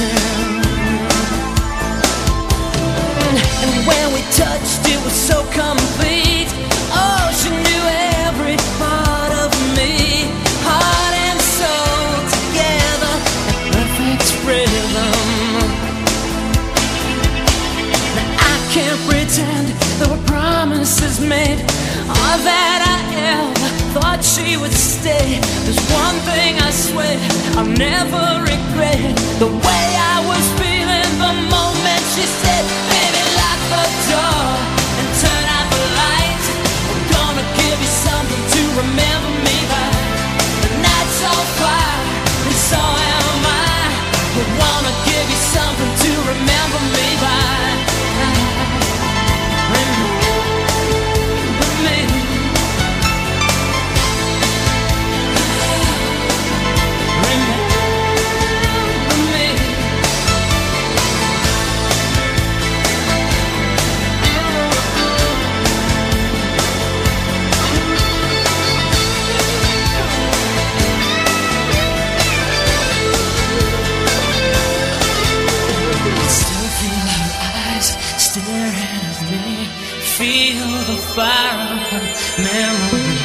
And when we touched, it was so complete. Oh, she knew every part of me, heart and soul together, perfect rhythm. Now I can't pretend there were promises made. All that I ever thought she would stay. There's one thing I swear I'll never regret the way. of me. Feel the fire of her memory.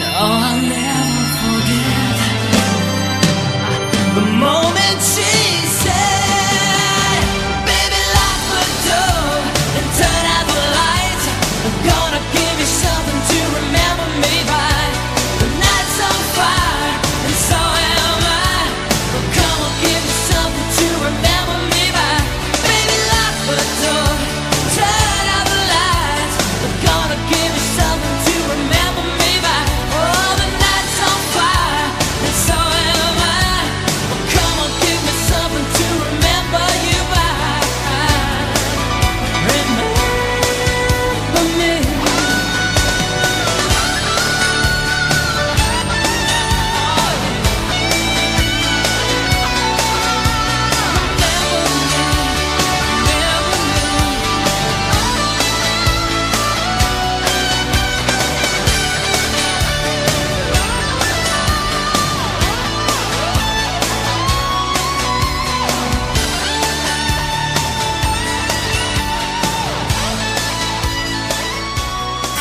No, I'll never forget.